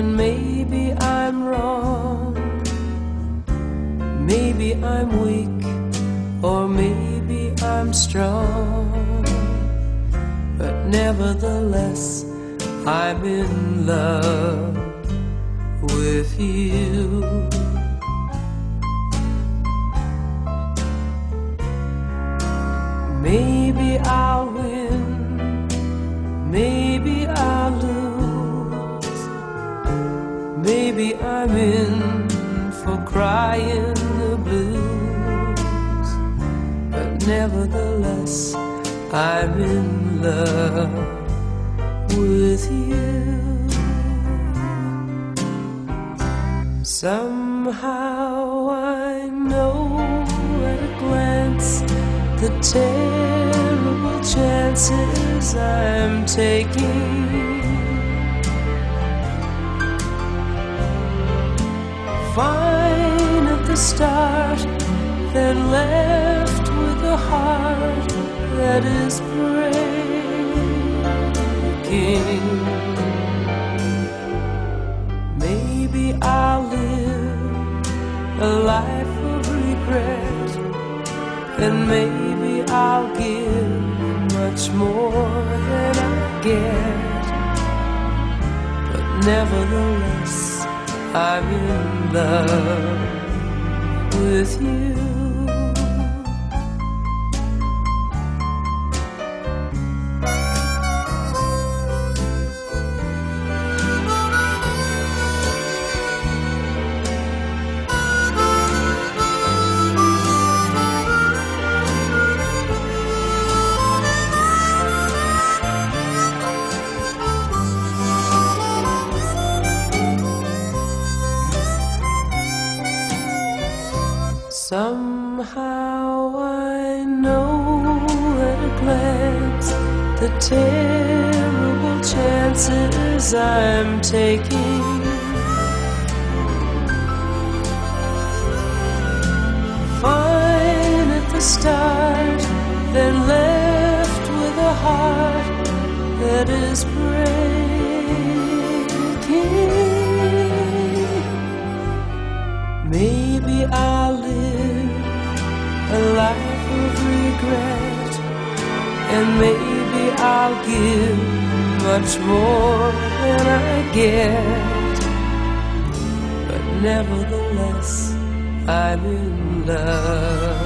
and maybe I'm wrong. Maybe I'm weak, or maybe I'm strong. But nevertheless, I'm in love with you. Maybe I'll win, maybe I'll Maybe I'm in for crying the blues. But nevertheless, I'm in love with you. Somehow I know at a glance the terrible chances I'm taking. Start, then left with a heart that is breaking. Maybe I'll live a life of regret, and maybe I'll give much more than I get. But nevertheless, I'm in love with you. Somehow I know at a glance the terrible chances I'm taking. Fine at the start, and maybe I'll give much more than I get. But nevertheless, I'm in love